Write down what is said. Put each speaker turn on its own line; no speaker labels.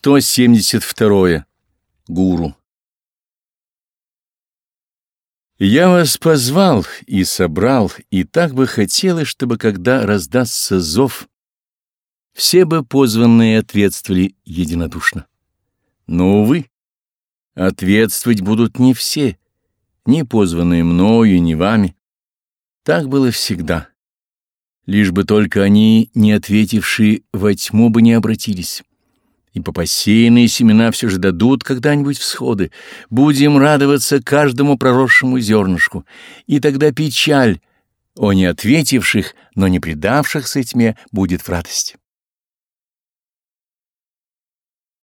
172. Гуру. Я вас позвал и собрал, и так бы хотелось, чтобы, когда раздастся зов, все бы позванные ответствовали единодушно. Но, увы, ответствовать будут не все, ни позванные мною, ни вами. Так было всегда. Лишь бы только они, не ответившие во тьму, бы не обратились ибо посеянные семена все же дадут когда-нибудь всходы. Будем радоваться каждому проросшему зернышку, и тогда печаль о не ответивших, но не предавшихся тьме будет в радости.